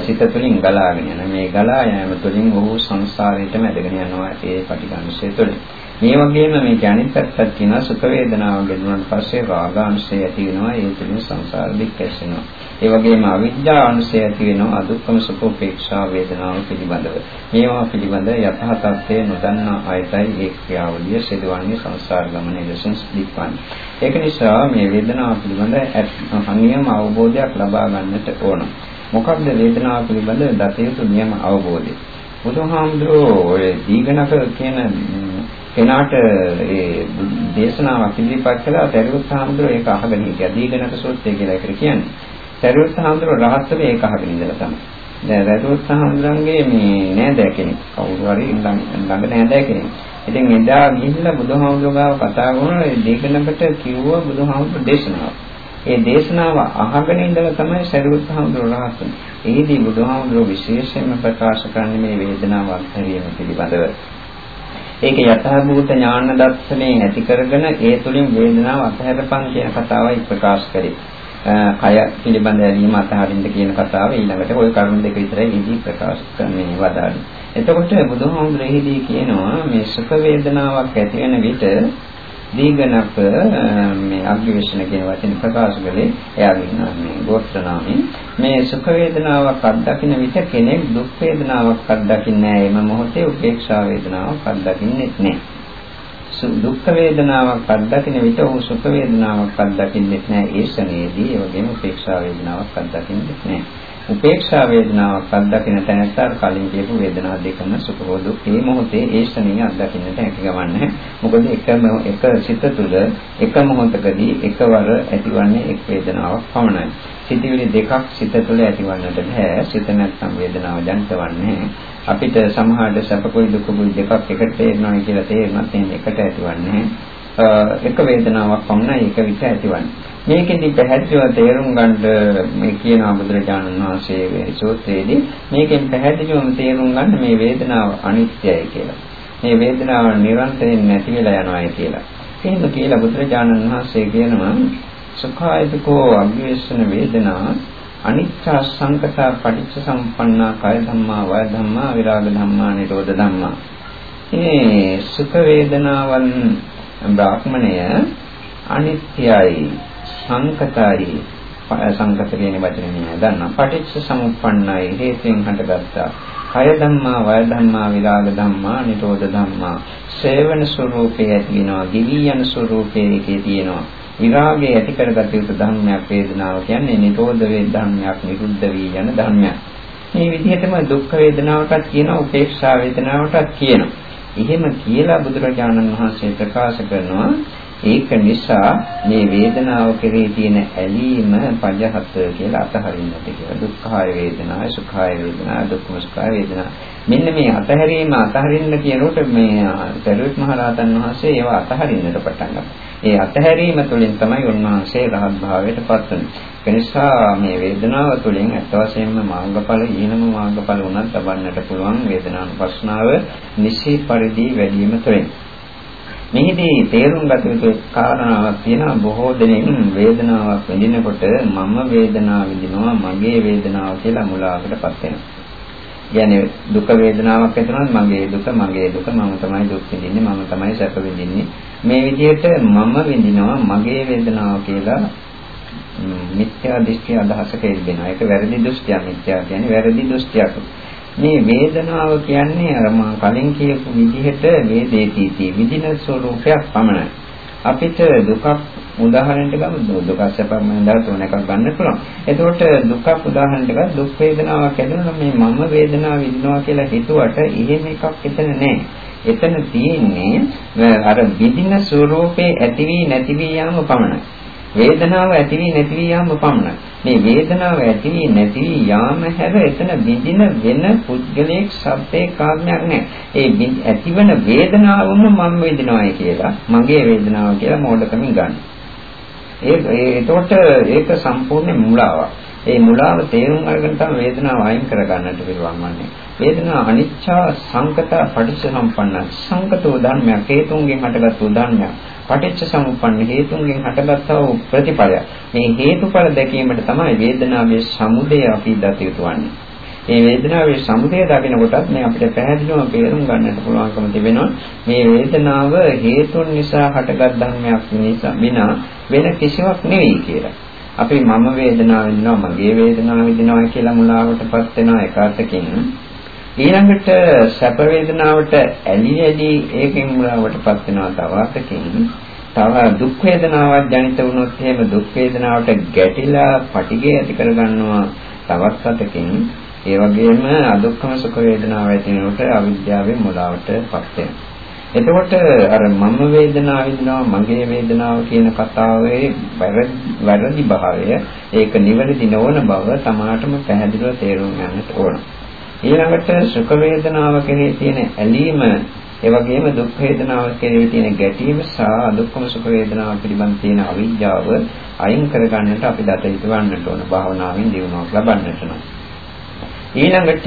සිත තුළින් ගලාගෙන යන. මේ ගලා යාම තුළින් ඔහු සංසාරයටම ඇදගෙන යනවා ඒ පටිඝානුසය තුළින්. මේ වගේම මේ අනිත් පැත්තක් කියනවා සුඛ වේදනාව ගෙනුනට පස්සේ රාගාංශය ඇති වෙනවා ඒ තුලින් සංසාර දික් ඇසෙනවා ඒ වගේම අවිද්‍යා අංශය ඇති වෙනවා අදුක්කම සුඛ උපේක්ෂා වේදනාව පිළිබඳව. මේවා පිළිබඳ යථා තත්ත්වය නොදන්නා අයතයි ඒ ක්‍රියාවලිය සිදුවන්නේ සංසාර ගමනේ ලෙසින් දික්වන්නේ ඒක නිසා මේ වේදනාව පිළිබඳ අනියම අවබෝධයක් ලබා ගන්නට ඕන. මොකක්ද වේදනාව පිළිබඳ දත යුතු නියම අවබෝධය? බුදුහාමුදුරෝ ඔය දීඝනක කියන කෙනාට ඒ දේශනාවක් ඉදිරිපත් කළා තරිවුත් හාමුදුරුවෝ ඒක අහගෙන හිටියා. දීගණක සූත්‍රය කියලා එකට කියන්නේ. තරිවුත් හාමුදුරුවෝ රහස්තව ඒක අහගෙන ඉඳලා තමයි. දැන් තරිවුත් හාමුදුරන්ගේ මේ නෑදෑ කෙනෙක් කවුරු හරි ළඟ නෑදෑ කෙනෙක්. ඉතින් එදා ගිහිල්ලා බුදුහාමුදුරුවෝ ගාව කතා කරනවා ඒ දීගණකට කිව්වා බුදුහාමුදුරුවෝ දේශනාවක්. ඒ දේශනාව අහගෙන ඉඳලා තමයි සරියුත් හාමුදුරුවෝ රහත් වෙන්නේ. එහිදී බුදුහාමුදුරුවෝ විශේෂයෙන්ම ප්‍රකාශ කරන්නේ මේ වේදනාව අත්හැරීම පිළිබඳව. ඒක යථාභූත ඥාන දර්ශනේ ඇති කරගෙන ඒ තුලින් වේදනාව අතහැරපන් කියන කතාවයි ප්‍රකාශ කරේ. කය පිළිබඳ ඇලීම අතහරින්න කියන කතාව ඊළඟට ওই කරුණු දෙක විතරයි ඉදී ප්‍රකාශ කරන්නේ වදාළේ. එතකොට බුදුහාමුදුරේදී කියනවා මේ සුඛ වේදනාවක් ඇති වෙන විට දීගණක මේ අග්ගවිශන කියන වචනේ ප්‍රකාශ කළේ එයාගේ මේ ගෝත්‍ර නාමයෙන් මේ සුඛ වේදනාවක් අත්දකින්න විට කෙනෙක් දුක් වේදනාවක් අත්දකින්නේ නැහැ. එම මොහොතේ උපේක්ෂා වේදනාවක් අත්දකින්නේ නැහැ. දුක් වේදනාවක් අත්දකින්න විට ඔහු සුඛ වේදනාවක් අත්දකින්නේ නැහැ. ඒ ශනේදී ඒ වගේම උපේක්ෂා වේදනාවක් අත්දකින්නේ නැහැ. උපේක්ෂා වේදනාවක් අත්දකින්න තැනට කලින් කියපු වේදනා දෙකම සුඛ දුක්. මේ මොහොතේ ඒ ශනිය අත්දකින්නට හැකි ගමන්නේ මොකද එකම එක සිත තුළ එක මොහොතකදී එකවර ඇතිවන්නේ එක් වේදනාවක් පමණයි. සිතවිලි දෙකක් සිත තුළ ඇතිවන්නට බෑ. සිත නැත්නම් වේදනාව ජනිතවන්නේ අපිට සමහරට සැපකුයි දුකකුයි දෙකක් එකට තේරෙනවා කියලා තේරුණත් එකට ඇතිවන්නේ එක වේදනාවක් පමණයි එක විට ඇතිවන්නේ. මේකෙදි පැහැදිලිව තේරුම් ගන්න මේ කියන බුදුරජාණන් වහන්සේ සූත්‍රයේදී මේකෙන් පැහැදිලිවම තේරුම් ගන්න මේ වේදනාව අනිත්‍යයි කියලා. මේ වේදනාව නිරන්තරයෙන් නැති වෙලා යනවායි කියලා. එහෙම කියලා බුදුරජාණන් වහන්සේ කියනවා සුඛායතකෝ අභිවේෂණ වේදනා අනිච්ච සංකතා පටිච්ච සම්පන්නා කාය ධම්මා වය ධම්මා විරාග ධම්මා නිරෝධ ධම්මා. මේ සුඛ වේදනාවන් බ්‍රාහ්මණය අනිත්‍යයි සංකතයි සංකත කියන වචනේ නෑ දන්නා. පටිච්ච සමුප්පන්නයි හේතුයෙන් හටගත්තා. කය ධම්මා, වය ධම්මා, විරාග ධම්මා, නිරෝධ ධම්මා. සේවන ස්වરૂපේ ඇති වෙනවා, දිවි යන ස්වરૂපේ එකේ තියෙනවා. විරාගය ඇති කරගත යුතු ධර්මයක් වේදනාව කියන්නේ නිරෝධ වේ ධර්මයක්, නිරුද්ධ වී යන ධර්මයක්. මේ විදිහටම දුක් වේදනාවටත් කියනවා, උපේක්ෂා වේදනාවටත් කියනවා. එහෙම කියලා බුදුරජාණන් වහන්සේ ප්‍රකාශ කරනවා ඒක නිසා මේ වේදනාව කෙරේ තියෙන ඇලීම පජහත් කියලා අතහරින්නට කියලා. දුක්ඛාය වේදනාය, සුඛාය වේදනාය, දුක්ඛ සුඛාය වේදනා. මෙන්න මේ අතහැරීම අතහරින්න කියනකොට මේ සරුවත් මහ රහතන් වහන්සේ ඒවා අතහරින්නට පටන් ගත්තා. ඒ අතහැරීම තුළින් තමයි උන්වහන්සේ රහත් භාවයට පත් වෙන්නේ. ඒ නිසා මේ වේදනාව තුළින් අත් වශයෙන්ම මාර්ගඵල ඊනම මාර්ගඵල උනත් ලබන්නට පුළුවන් වේදනානුපස්නාව නිසි පරිදි වැඩිම තුළින්. මෙහිදී තේරුම් ගත යුතු කාරණාවක් තියෙනවා බොහෝ දෙනෙක් වේදනාවක් විඳිනකොට මම වේදනාව විඳිනවා මගේ වේදනාව කියලා මුලාවකටපත් වෙනවා. කියන්නේ දුක වේදනාවක් ඇතිවෙනොත් මගේ දුක මගේ දුක මම තමයි දුක් විඳින්නේ මම තමයි සැප විඳින්නේ මේ විදිහට මම විඳිනවා මගේ වේදනාව කියලා මිත්‍යා දෘෂ්ටි අදහසක යෙදෙනවා. ඒක වැරදි දෘෂ්ටියක් මිත්‍යා කියන්නේ වැරදි දෘෂ්ටියක්. මේ වේදනාව කියන්නේ අර මා කලින් කියපු විදිහට වේදේතිති විදින ස්වરૂපයක් පමණයි. අපිට දුකක් උදාහරණයක් ගමු දුක සැපමෙන් දාලා තුන එකක් ගන්න පුළුවන්. එතකොට දුකක් උදාහරණයක් ගන්න දුක් වේදනාවක් ඇතිවෙනවා මේ මම වේදනාව විඳිනවා කියලා හිතුවට එහෙම එකක් එතන නැහැ. එතන තියෙන්නේ අර විඳින ස්වરૂපේ ඇති වී නැති වී යාම පමණයි. වේදනාව ඇති වී නැති වී යාම පමණයි. මේ වේදනාව ඇති වී නැති වී යාම හැර එතන විඳින වෙන පුද්ගලයෙක් සත්‍යයක් කාරණයක් නැහැ. ඒ ඇතිවන වේදනාවම මම වේදනාවයි කියලා මගේ වේදනාව කියලා මෝඩකමින් ගන්න. ඒ ඒකට ඒක සම්පූර්ණ මුලාවක්. ඒ මුලාව තේරුම් අරගෙන තමයි වේදනාව අයින් කරගන්නට පුළුවන් වන්නේ. වේදනාව අනිච්චා සංකත පටිච්ච සම්පන්න සංකතෝ ධර්මයක් හේතුන්ගෙන් හටගත් ධර්මයක්. පටිච්ච සමුප්පන්න හේතුන්ගෙන් හටගත්තා වූ ප්‍රතිඵලය. මේ හේතුඵල දැකීමට තමයි වේදනාවේ සමුදය අපි දත යුතු වන්නේ. මේ වේදනාවේ සමුදය දකිනකොටත් මේ අපිට පැහැදිලිවම තේරුම් ගන්නට පුළුවන්කම තිබෙනවා මේ වේදනාව හේතුන් නිසා හටගත් ධර්මයක් නිසා විනා වෙන කිසිවක් නෙවෙයි කියලා. අපි මම වේදනාව විඳිනවා මගේ වේදනාව විඳිනවා කියලා මුලාවටපත් වෙනවා එක අතකින් ඊළඟට සැප වේදනාවට ඇලි ඇලි ඒකෙන් මුලාවටපත් වෙනවා තව අතකින් තව දුක් වේදනාවක් ජනිත වුණොත් එහෙම දුක් වේදනාවට ගැටිලා පටිගය ඇති කරගන්නවා තවත් අතකින් ඒ වගේම අදුක්කම සුඛ වේදනාව ඇති වෙනකොට අවිද්‍යාවේ මුලාවටපත් වෙනවා. එතකොට අර මම වේදනාව විඳිනවා මගේ වේදනාව කියන කතාවේ වැරදි භාවය. ඒක නිවැරදි නොවන බව තමාටම පැහැදිලිව තේරුම් ගන්නට ඕන. ඊළඟට සුඛ වේදනාව කෙරෙහි තියෙන ඇලීම ඒ වගේම දුක් වේදනාව කෙරෙහි තියෙන ගැටීම සහ දුක්ඛම සුඛ වේදනාව පිළිබඳ තියෙන අවිජ්ජාව අයින් කරගන්නට අපි දත යුතුවන්නට ඕන භාවනාවෙන් දිනුවක් ලබන්නට නම්. ඊළඟට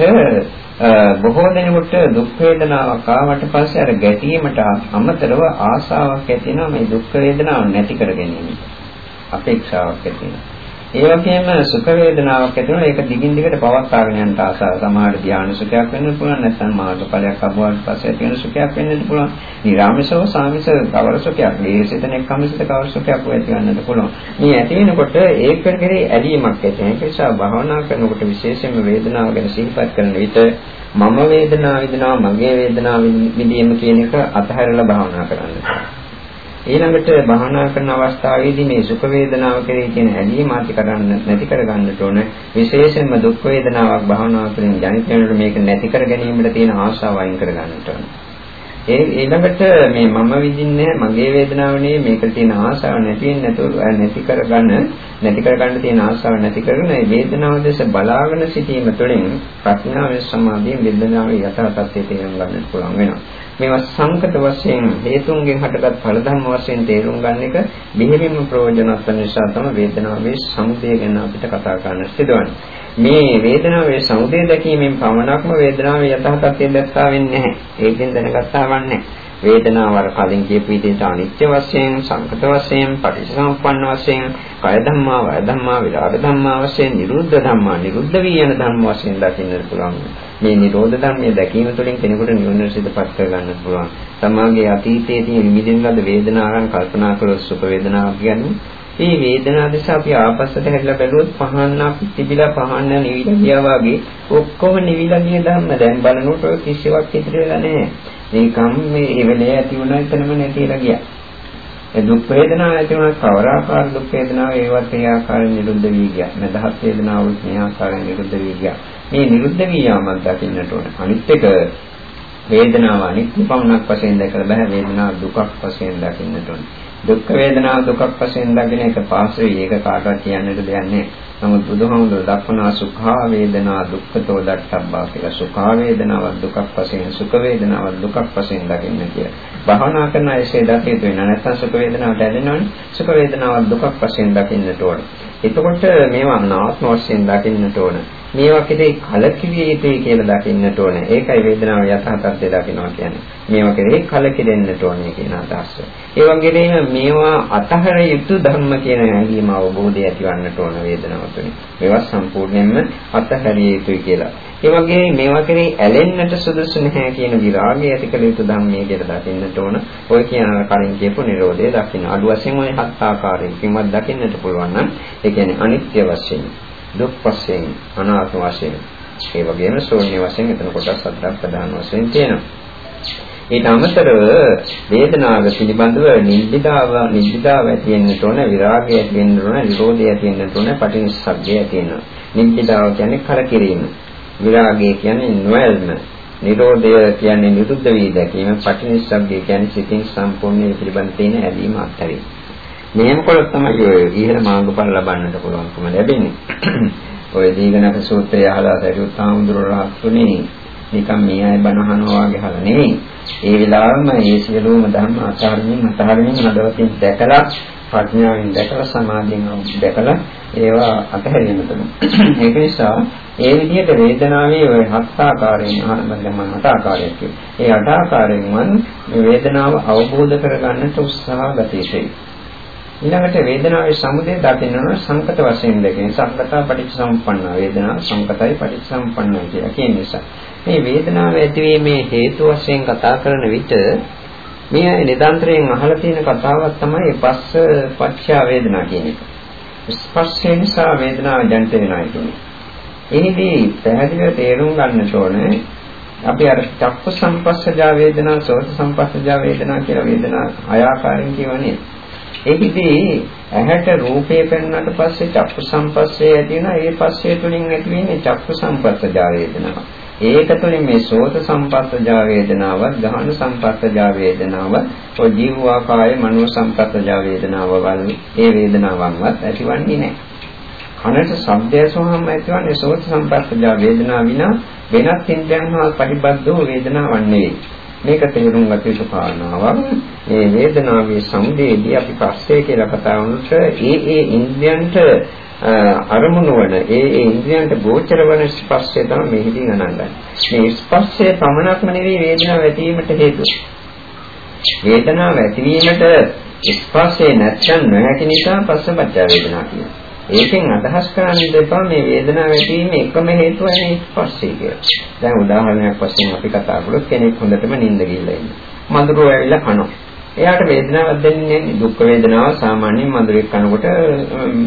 බොහෝ දෙනෙකුට දුක් වේදනාවක් ආවට පස්සේ අර ගැටීමට අමතරව ආසාවක් ඇති වෙනවා මේ දුක් වේදනාව නැති කර ගැනීම. අපේක්ෂාවක් ඇති වෙනවා. ඒ වගේම සුඛ වේදනාවක් ඇති වෙනවා ඒක දිගින් දිගට පවත්වාගෙන යන්න ආසාව. සමහර ධ්‍යාන සුඛයක් වෙන්න පුළුවන් නැත්නම් මාර්ගඵලයක් ලැබුවාට පස්සේ ඇති වෙන සුඛයක් වෙන්නත් පුළුවන්. නිරාමසව සාමිස කවර සුඛයක්, දේශිතන එක්කමසිත කවර සුඛයක් ඇති වෙන්නත් පුළුවන්. මේ ඇති වෙනකොට ඒක කෙරෙහි ඇලීමක් ඇති වෙනවා. ඒ නිසා භාවනා කරනකොට විශේෂයෙන්ම වේදනාව ගැන සිහිපත් කරන විට මම වේදනාව විඳිනවා මගේ වේදනාව විඳීම කියන එක අතහැරලා භාවනා කරන්න. ඊළඟට භාවනා කරන අවස්ථාවේදී මේ සුඛ වේදනාව කෙරෙහි තියෙන ඇලීම ඇති කරගන්න නැති කරගන්නට ඕන විශේෂයෙන්ම දුක් වේදනාවක් භාවනා කරමින් ජනිත වෙනකොට මේක නැති කර ගැනීමට තියෙන ආශාව අයින් කරගන්නට ඕන. ඒ ඊළඟට මේ මම විඳින්නේ මගේ වේදනාව නෙවෙයි මේකට තියෙන ආශාව නැති වෙන්නේ නැතුව නැති කරගන්න නැති කරගන්න තියෙන ආශාව නැති කරන මේ වේදනාව දැස බලාගෙන සිටීම තුළින් ප්‍රඥාවේ සමාධියෙන් වේදනාවේ යථා තත්ත්වය තේරුම් ගන්නට පුළුවන් වෙනවා. මේවා සංකත වශයෙන් හේතුන්ගෙන් හටගත් ඵල ධර්ම වශයෙන් තේරුම් ගන්න එක බෙහෙවින්ම ප්‍රයෝජනවත් නිසා තමයි වේදනාවේ සමුදය ගැන අපිට කතා කරන්න සිදුවන්නේ. මේ වේදනාවේ සමුදය දැකීමෙන් පමණක්ම වේදනාවේ යථා තත්ත්වය දැක්කා වෙන්නේ නැහැ. ඒකෙන් දැනගත්තා වන්නේ නැහැ. වේදනාව වල කලින් කියපු විදිහට අනිත්‍ය වශයෙන්, සංකත වශයෙන්, පටිච්චසමුප්පන්න වශයෙන්, කය ධම්මා, වය ධම්මා, විරාග ධම්මා වශයෙන්, නිරුද්ධ ධම්මා, නිරුද්ධ වී යන ධම්ම වශයෙන් දකින්නට පුළුවන්. මේ නිරෝධ ධර්මයේ දැකීම තුළින් කෙනෙකුට නිවන සිතපත් කර ගන්නට පුළුවන්. තමාගේ අතීතයේ තියෙන විඳින ලද වේදනාවන් කල්පනා කරලා සුඛ වේදනාවක් කියන්නේ මේ වේදනාව නිසා අපි ආපස්සට හැරිලා බැලුවොත් පහන්න අපි තිබිලා පහන්න නිවිලා ගියා වගේ ඔක්කොම නිවිලා ගිය ධර්ම දැන් බලනකොට කිසිවක් ඉතිරි වෙලා නැහැ. ඒකම් මේ ඉවලේ ඇති වුණා එතනම නැතිලා ගියා. ඒ දුක් වේදනාව ඇති වුණා කවර ආකාර දුක් වේදනාව ඒවත් ඒ ආකාරයෙන් නිරුද්ධ වී ගියා. නැදහත් වේදනාව මේ ආකාරයෙන් නිරුද්ධ වී ගියා. මේ නිරුද්ධ වී යාමක් දකින්නට ඕන. අනිත් එක වේදනාව අනිත්‍ය පමණක් වශයෙන් දැකලා බෑ වේදනාව දුකක් වශයෙන් දකින්නට ඕන. දුක් වේදනාව දුකක් වශයෙන් දකින එක පාස්වේ ඒක කාටවත් කියන්නට දෙයක් නැහැ. නමුත් බුදුහාමුදුරුවෝ දක්වනා සුඛා වේදනා දුක්ඛතෝ දක්ඛබ්බා කියලා සුඛා වේදනාව දුකක් වශයෙන් සුඛ වේදනාව දුකක් වශයෙන් දකින්න කියලා. භාවනා කරන ඇසේ දකිත වෙන නැත්නම් සුඛ වේදනාවට ඇලෙනවනේ සුඛ වේදනාව දුකක් වශයෙන් දකින්නට ඕන. එතකොට මේවා නාත්ම වශයෙන් දකින්නට ඕන. මේවා කෙරෙහි කලකිරිය යුතුයි කියලා දකින්නට ඕනේ. ඒකයි වේදනාව යථා තත්ත්වය දකිනවා කියන්නේ. මේවා කෙරෙහි කලකිරෙන්නට ඕනේ කියන අදහස. ඒ වගේම මේවා අතහර යුතු ධර්ම කියන හැඟීම අවබෝධය ඇතිවන්නට ඕන වේදනාව තුළින්. මේවා සම්පූර්ණයෙන්ම අතහැරිය යුතුයි කියලා. ඒ වගේ මේවා කෙරෙහි ඇලෙන්නට සුදුසු නැහැ කියන විරාගය ඇති කළ යුතු ධර්මයේ කියලා දකින්නට ඕන. ඔය කියන කලින් කියපු Nirodhe දකින්න. අඩු වශයෙන් ওই හත් ආකාරයකින්වත් දකින්නට පුළුවන් නම් ඒ කියන්නේ අනිත්‍ය වශයෙන්, දුක් වශයෙන්, අනාත්ම වශයෙන්, ඒ වගේම ශූන්‍ය වශයෙන් එතන කොටස් හතරක් ප්‍රධාන වශයෙන් තියෙනවා. ඊට අමතරව වේදනාව පිළිබඳව නිබ්බිදාව නිබ්බිදාව ඇති වෙන්නට ඕන විරාගය ඇති වෙන්න ඕන නිරෝධය ඇති වෙන්නට ඕන පටිනිස්සග්ගය ඇති වෙනවා. නිබ්බිදාව කියන්නේ කරකිරීම. විරාගය කියන්නේ නොයල්ම නිරෝධය කියන්නේ නිරුද්ධ වී දැකීම. පටිනිස්සග්ගය කියන්නේ සිතින් සම්පූර්ණ පිළිබඳ තියෙන ඇලීම අත්හැරීම. කළොත් තමයි ඔය ඉහළ මාර්ගඵල ලබන්නට පුළුවන්කම ලැබෙන්නේ ඔය දීගණක සූත්‍රය අහලා සරියුත් හාමුදුරුවෝ රහත්ුනේ නිකන් මේ අය බණ අහනවා වගේ අහලා නෙවෙයි. ඒ වෙලාවෙම මේ සියලුම ධර්ම අත්හරින්න අත්හරින්න හදවතින් දැකලා ප්‍රඥාවෙන් දැකලා සමාධියෙන් දැකලා ඒවා අතහැරීම තමයි. ඒක නිසා ඒ විදිහට වේදනාවේ ওই හත් ආකාරයෙන් ආනන්දම හත ආකාරයක්. ඒ අට ආකාරයෙන් මේ වේදනාව අවබෝධ කරගන්නට උත්සාහ ගත යුතුයි. ඊළඟට වේදනාවේ සමුදය දකින්න සංකත වශයෙන් දෙකෙන් සංකතා පටිච්චසමුප්පන්න වේදනාව සංකතයි පටිච්චසමුප්පන්නයි කියලා කියන නිසා මේ වේදනාව ඇතිවීමේ හේතු වශයෙන් කතා කරන විට මේ නිදාන්තරයෙන් අහලා තියෙන කතාවක් තමයි පස්ස පච්චා වේදනා කියන එක. ස්පර්ශය නිසා වේදනාව ජනිත වෙනවා කියන්නේ. එහිදී පැහැදිලිව තේරුම් ගන්න ඕනේ අපි අර චක්ක සංපස්සජා වේදනා, සෝත සංපස්සජා වේදනා කියලා වේදනා හය ආකාරයෙන් කියවනේ. ඒකෙදී ඇහැට රූපේ පෙන්වන්නට පස්සේ චක්කු සංපස්සේ ඇති වෙනවා. ඒ පස්සේ තුලින් ඇති වෙන්නේ චක්කු සංපස්සජා වේදනාව. ඒක තුළින් මේ සෝත සම්පස්සජා වේදනාවත් ගහන සම්පස්සජා වේදනාවත් ඔය ජීවවාකාය මනෝ සම්පස්සජා වේදනාව වල ඒ වේදනාවන්වත් ඇතිවන්නේ නැහැ. කනට ශබ්දය සෝහම ඇතිවන්නේ සෝත සම්පස්සජා වේදනාව විනා වෙනත් ඉන්ද්‍රයන් හා පරිබද්ධ වේදනාවක් නෙවෙයි. මේක තේරුම් ගත යුතු කාරණාවක්. මේ වේදනාවේ සමුදේදී අපි පස්සේ කියලා කතා වුණොත් ඒ ඒ ඉන්ද්‍රයන්ට අරමුණු වන ඒ ඒ ඉන්ද්‍රියන්ට ගෝචර වන ස්පර්ශය තමයි මෙහිදී අනංගන්නේ. මේ ස්පර්ශය පමණක්ම නෙවෙයි වේදනාව ඇතිවීමට හේතුව. වේදනාව ඇතිවීමට ස්පර්ශය නැත්නම් නොහැකි නිසා පස්සපච්ච වේදනා කියනවා. ඒකෙන් අදහස් කරන්න දෙපා මේ වේදනාව ඇතිවීම එකම හේතුව නේ ස්පර්ශය කියලා. දැන් උදාහරණයක් වශයෙන් අපි කතා කරොත් කෙනෙක් හොඳටම නිින්ද ගිහලා ඉන්නවා. මඳුරෝ ඇවිල්ලා කනවා. එයාට වේදනාවක් දැනෙන්නේ දුක් වේදනාව සාමාන්‍යයෙන් මధుරයක් කනකොට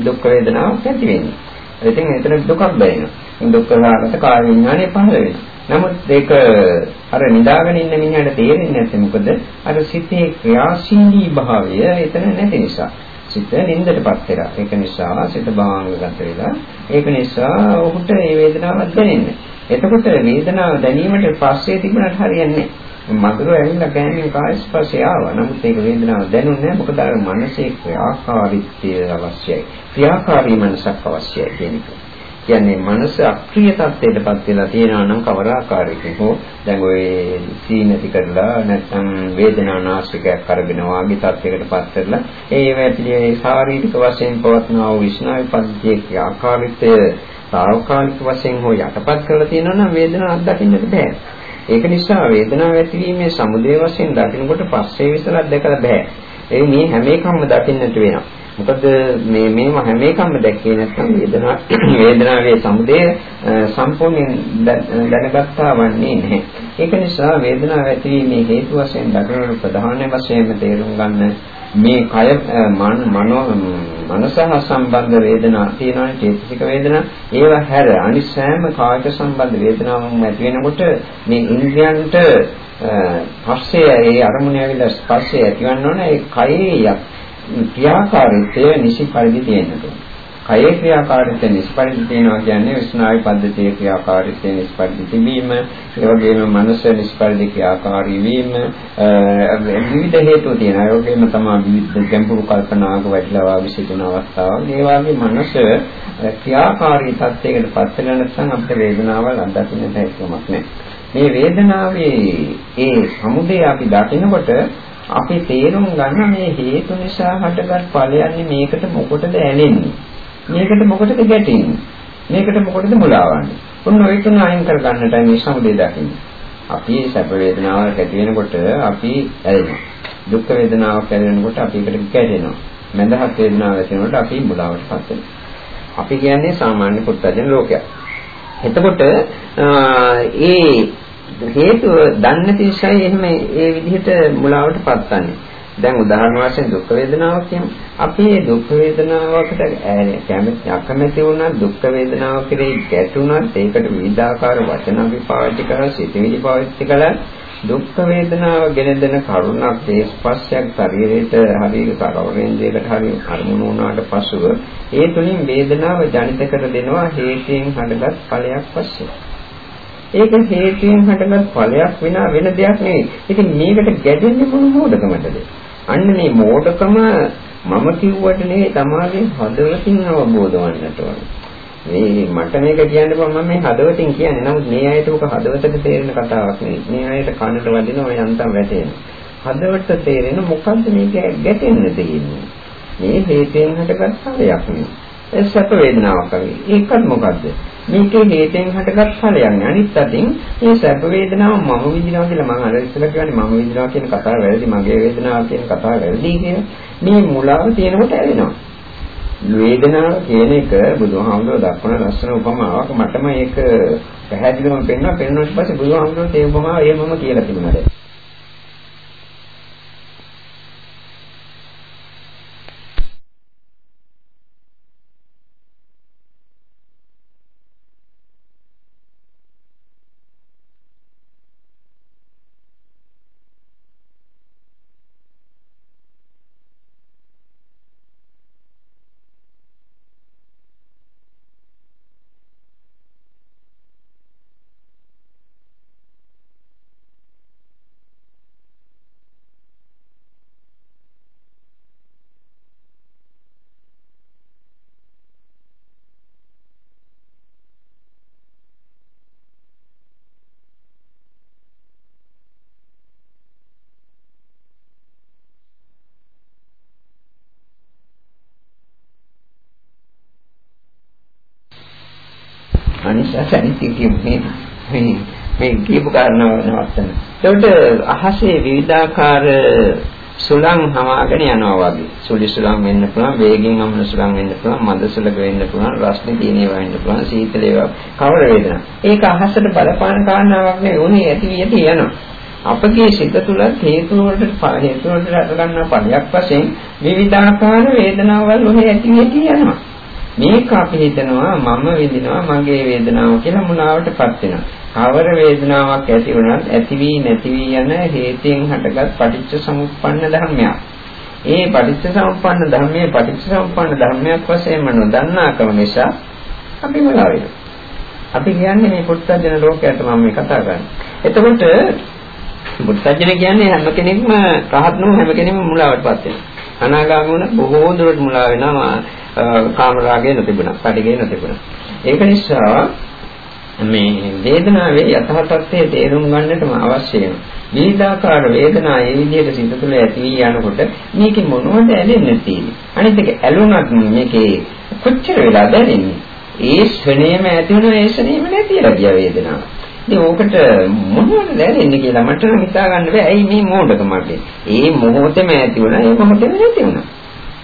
දුක් වේදනාවක් ඇති වෙන්නේ. ඉතින් එතන දුකක් දැනෙනවා. දුක් සහගත කාය විඥානය පහළ වෙනවා. නමුත් ඒක අර නිදාගෙන ඉන්න මිනිහට තේරෙන්නේ නැත්නම් මොකද අර සිතේ ක්‍රියාශීලී භාවය එතන නැති නිසා. සිත නින්දටපත් වෙලා. ඒක නිසා සිත භාංගගත වෙලා. ඒක නිසා ඔහුට මේ වේදනාවක් දැනෙන්නේ. එතකොට වේදනාව දැනීමට පස්සේ තිබුණාට හරියන්නේ නැහැ. මధుර ඇවිල්ලා ගෑනින් කාය ස්පර්ශය ආවා. නමුත් ඒක වේදනාව දැනුන්නේ නැහැ. මොකද අර මනසේ ක්‍රියාකාරීත්වය අවශ්‍යයි. ක්‍රියාකාරී මනසක් අවශ්‍යයි කියන එක. කියන්නේ මනස අක්‍රීය තත්ත්වයටපත් වෙලා තියෙනවා නම් කවර ආකාරයකින් හෝ දැන් ඔය සීනති කරලා නැත්නම් වේදනා නාශිකයක් අරගෙන වාගේ තත්ත්වයකටපත් කරලා ඒ වැටිලේ ශාරීරික වශයෙන් පවත්නා වූ විස්නාය පද්ධතියේ ආකාරිතය తాවකාලික වශයෙන් හෝ යටපත් කරලා තියෙනවා නම් වේදනාවක් අත්දකින්නට බෑ. ඒක නිසා වේදනාව ඇතිවීමේ සමුදේ වශයෙන් දකින්නකොට පස්සේ විතරක් දැකලා බෑ. ඒ මේ හැම එකක්ම දකින්නට වෙනවා. මොකද මේ මේව හැම එකක්ම දැක්කේ නැත්නම් වේදනා වේදනාවේ සමුදේ සම්පූර්ණයෙන් දැනගත්තා වන්නේ නැහැ. ඒක නිසා වේදනාව ඇතිවීමේ හේතු වශයෙන් දකින ප්‍රධාන වශයෙන්ම තේරුම් ගන්න මේ කය මනෝ මනස හා සම්බන්ධ වේදනා තියෙනවා චේතසික වේදනා ඒවා හැර අනිත් සෑම කායික සම්බන්ධ වේදනාවක්ම ඇති වෙනකොට මේ ඉන්ද්‍රයන්ට පස්සේ ඒ අරමුණ ඇවිල්ලා ස්පර්ශය ඇතිවන්න ඕන ඒ කයේ ක්‍රියාකාරීත්වය නිසි පරිදි තියෙනවා කයේ ක්‍රියාකාරීත්වය නිස්පරිදි තියෙනවා කියන්නේ විස්නාවි පද්ධතියේ ක්‍රියාකාරීත්වය නිස්පරිදි තිබීම, ඒ වගේම මනස නිස්පරිදි ක්‍රියාකාරී වීම, විවිධ හේතු තියෙනවා. ඒ වගේම තමයි විවිධ ගැඹුරු කල්පනාවක වැටලා වාගේ සිටින අවස්ථාවල්. ඒ වගේ මනස ක්‍රියාකාරී තත්යකට පත් වෙන නැත්නම් අපේ වේදනාවල් අත්දකින්න හැකියාවක් නැහැ. මේ වේදනාවේ ඒ සමුදය අපි දකිනකොට අපි තේරුම් ගන්න මේ හේතු නිසා හටගත් ඵලයන්නේ මේකට මොකටද ඇලෙන්නේ මේකට මොකටද ගැටෙන්නේ? මේකට මොකටද මුලාවන්නේ? ඔන්න ඔය තුන අයින් කර ගන්නටයි මේ සමුදේ දකින්නේ. අපි සැප වේදනාවක් ඇති වෙනකොට අපි ඇලෙනවා. දුක් වේදනාවක් ඇති වෙනකොට අපි ඒකට ගැටෙනවා. මඳහත් වේදනාවක් ඇති වෙනකොට අපි මුලාවටපත් වෙනවා. අපි කියන්නේ සාමාන්‍ය පුත්තජන ලෝකයක්. එතකොට ඒ හේතුව දන්නේ නැති නිසායි එහෙම ඒ විදිහට මුලාවටපත් වන්නේ. දැන් උදාහරණ වශයෙන් දුක් වේදනාවක් කියමු. අපි මේ දුක් වේදනාවකට කැමති අකමැති වුණා දුක් වේදනාව කෙරෙහි ගැටුණත් ඒකට විවිධාකාර වචන අපි පාවිච්චි කරලා සිතවිලි පාවිච්චි කළා දුක් වේදනාව ගෙන දෙන කරුණක් ඒ ස්පර්ශයක් ශරීරයට හරි කරවරෙන්දයකට හරි අරමුණු වුණාට පසුව ඒ තුලින් වේදනාව ජනිත කර දෙනවා හේතයෙන් හටගත් ඵලයක් පස්සේ. ඒක හේතුයෙන් හටගත් ඵලයක් විනා වෙන දෙයක් නෙවෙයි. ඉතින් මේකට ගැටෙන්නේ මොන මොඩකමටද? අන්න මේ මෝඩකම මම කිව්වට නෙවෙයි තමාගේ හදවතින් අවබෝධ වන්නට ඕන. මේ මට මේක කියන්න බෑ මම මේ හදවතින් කියන්නේ. නමුත් මේ අයට උක හදවතට තේරෙන කතාවක් නෙවෙයි. මේ අයට කනට වදින ඔය යන්තම් වැටෙන. හදවතට තේරෙන මොකද්ද මේක ගැටෙන්න තියෙන්නේ. මේ හේතෙන් හටගත් ඵලයක් නෙවෙයි. ඒ සැප වේදනාවක් වගේ. ඒකත් මොකද්ද? මේකේ හේතෙන් හටගත් ඵලයක් නේ. අනිත් අතින් මේ සැප වේදනාව මම විඳිනවා කියලා මම අර ඉස්සෙල්ලා කියන්නේ මම විඳිනවා කියන කතාව වැරදි, මගේ වේදනාව කියන කතාව වැරදි කියන මේ මුලාව තියෙනකොට ඇලෙනවා. වේදනාව කියන එක බුදුහාමුදුරුවෝ දක්වන ලස්සන උපමාවක් මටම ඒක පැහැදිලිවම පෙන්වනවා. පෙන්වුවාට පස්සේ බුදුහාමුදුරුවෝ ඒ උපමාව එහෙමම කියලා තිබුණා. අනිසස අනිත්‍ය කියන්නේ මේ මේ කියපු කාරණාව නවත්තන. ඒකට අහසේ විවිධාකාර සුළං හමාගෙන යනවා වගේ. සුලි සුළං වෙන්න පුළුවන්, වේගෙන් අමන සුළං වෙන්න පුළුවන්, මද සුළඟ වෙන්න පුළුවන්, රස්නේ තියෙන ඒවා වෙන්න පුළුවන්, සීතල ඒවා කවර වේදනා. ඒක අහසට බලපාන කාරණාවක් නෙවෙයි උනේ ඇති වියදී යනවා. අපගේ සිත තුළ හේතු වලට හේතු වලට රැක ගන්න පළයක් වශයෙන් විවිධාකාර වේදනාවල් ඔහේ ඇති වෙති යනවා. මේක අපි හිතනවා මම විඳිනවා මගේ වේදනාව කියලා මුලාවටපත් වෙනවා. කවර වේදනාවක් ඇති වුණත් ඇති වී නැති වී යන හේතෙන් හටගත් පටිච්ච සමුප්පන්න ධර්මයක්. ඒ පටිච්ච සමුප්පන්න ධර්මයේ පටිච්ච සමුප්පන්න ධර්මයක් වශයෙන්ම නොදන්නාකම නිසා අපි මුලා වෙනවා. අපි කියන්නේ මේ පුත්තජන ලෝකයට මම මේ කතා කරන්නේ. එතකොට පුත්තජන කියන්නේ හැම කෙනෙක්ම රහත් නෝ හැම කෙනෙක්ම මුලාවටපත් වෙනවා. අනාගාමී වුණ බොහෝ දුරට මුලා වෙනවා කාමරාගය නොතිබුණා, පටිගය නොතිබුණා. ඒක නිසා මේ වේදනාවේ යථා තත්ත්වය තේරුම් ගන්නටම අවශ්‍ය වෙනවා. විවිධාකාර වේදනා ඒ විදිහට සිත තුළ ඇති වී යනකොට මේකේ මොනවද ඇලෙන්නේ තියෙන්නේ. අනිත් එක ඇලුනත් මේකේ කොච්චර වෙලා දැනෙන්නේ. ඒ ශ්‍රණයම ඇති වෙන ඒ ශ්‍රණයම නැතිලා ගිය වේදනාව. ඉතින් ඕකට මොනවද දැනෙන්නේ කියලා මට නම් හිතා ගන්න බෑ. ඇයි මේ මොඩකමට? ඒ මොහොතේම ඇති වුණා, ඒ මොහොතේම නැති වුණා.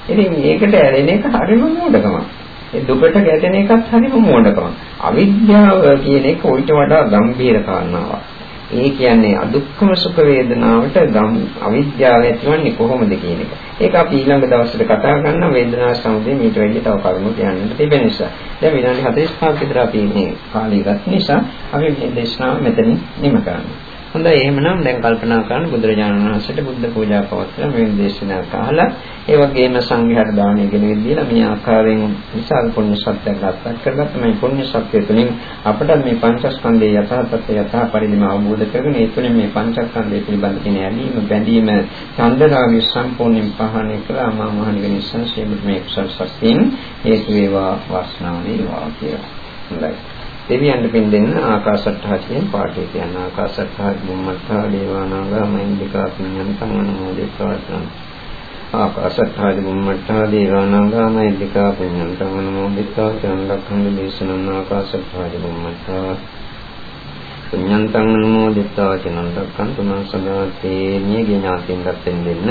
ඉතින් මේකට ඇලෙන එක හරිම මෝඩකමක්. ඒ දුකට ගැටෙන එකත් හරිම මෝඩකමක්. අවිද්‍යාව කියන එක ඊට වඩා ගම්භීර කාරණාවක්. ඒ කියන්නේ අදුක්කම සුඛ වේදනාවට ගම් අවිද්‍යාව ඇතිවන්නේ කොහොමද කියන එක. ඒක අපි ඊළඟ දවසට කතා කරන වේදනා සමුදය මීට වැඩි තව කරුණු කියන්නට තිබෙන නිසා. දැන් විනාඩි 45ක් විතර අපි මේ කාලය ගත නිසා අපි මේ දේශනාව මෙතනින් නිම කරනවා. හොඳයි එහෙමනම් දැන් කල්පනා කරන්න බුදුරජාණන් වහන්සේට බුද්ධ පූජා පවත්වලා මේ දේශනා කහලා ඒ වගේම සංඝයාට දානය ගෙනෙන්න දීලා මේ ආකාරයෙන් විශාල පුණ්‍ය ශක්තියක් අත්පත් කරගත්ත මේ පුණ්‍ය ශක්තිය තුළින් අපට මේ පංචස්කන්ධයේ යථාර්ථය යථා පරිදිම අවබෝධ කරගෙන ඒ තුළින් මේ පංචස්කන්ධය පිළිබඳ තියෙන ඇලීම බැඳීම චන්දරාගය සම්පූර්ණයෙන් පහණය කළා මා මහණිගෙන සංසේමට මේ කුසල ශක්තියෙන් හේතු වේවා වාසනාව වේවා කියලා. හොඳයි. දෙවියන්ට පින් දෙන්න ආකාශට්ටා කියන පාඨය කියන ආකාශට්ටා බුම්මත්තා දේවානාගා මහින්දිකා පුඤ්ඤන්තං අනුමෝදිතවත්නම් ආකාශට්ටා බුම්මත්තා දේවානාගා මහින්දිකා පුඤ්ඤන්තං අනුමෝදිතවා චන් රක්ඛන්තු දේශනම් ආකාශට්ටා බුම්මත්තා. පුඤ්ඤන්තං අනුමෝදිතවා චන් රක්ඛන්තු මං සදාතේ නියගේ ඥාතින් රැස් වෙන්න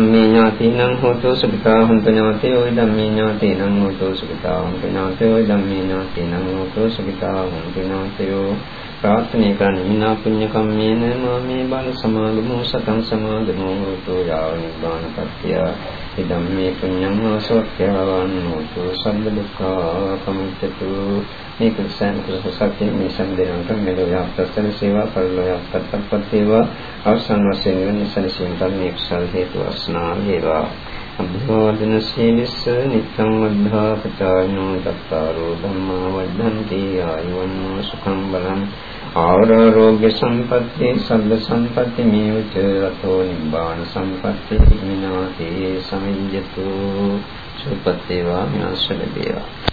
මේ ඥාතිනං හෝතෝ සුඛිතා හොන්ත ඥාතයෝ ඉදම් මේ ඥාතිනං හෝතෝ සුඛිතා හොන්ත ඥාතයෝ ඉදම් මේ ඥාතිනං හෝතෝ සුඛිතා හොන්ත ඥාතයෝ ප්‍රාර්ථනා කරන විනා පුඤ්ඤ කම්මේන මාමේ බල සමාගමෝ සතං සමාගමෝ හෝතු යාව නිබ්බාන පත්‍ය. ඉදම් මේ පුඤ්ඤං සෝත්‍යවන්නෝතු සම්බ දුක්ඛ කමිච්ඡතු මේ කුසයන් කුසල සත්‍ය මේ සම්දේනට මෙලොව යප්පස්සන සේවා පරිලෝය යප්පත්තප්පත් වේවා අවසන් වශයෙන් වෙනසන සීන්තන් මේ කුසල හේතු වස්නා වේවා. අභිවාදන සීලස්ස නිත්තං වද්ධා පචායනෝ දත්තාරෝ ධම්මා වද්ධන්ති ආයුවන්නෝ සුඛං බලං ආරෝග්‍ය සම්පatti සම්බ සම්පatti මේවච රතෝ නිබ්බාන සම්පatti විනාතේ සමිඤ්ඤතු සුපත්තේවා විනාශ ලැබේවා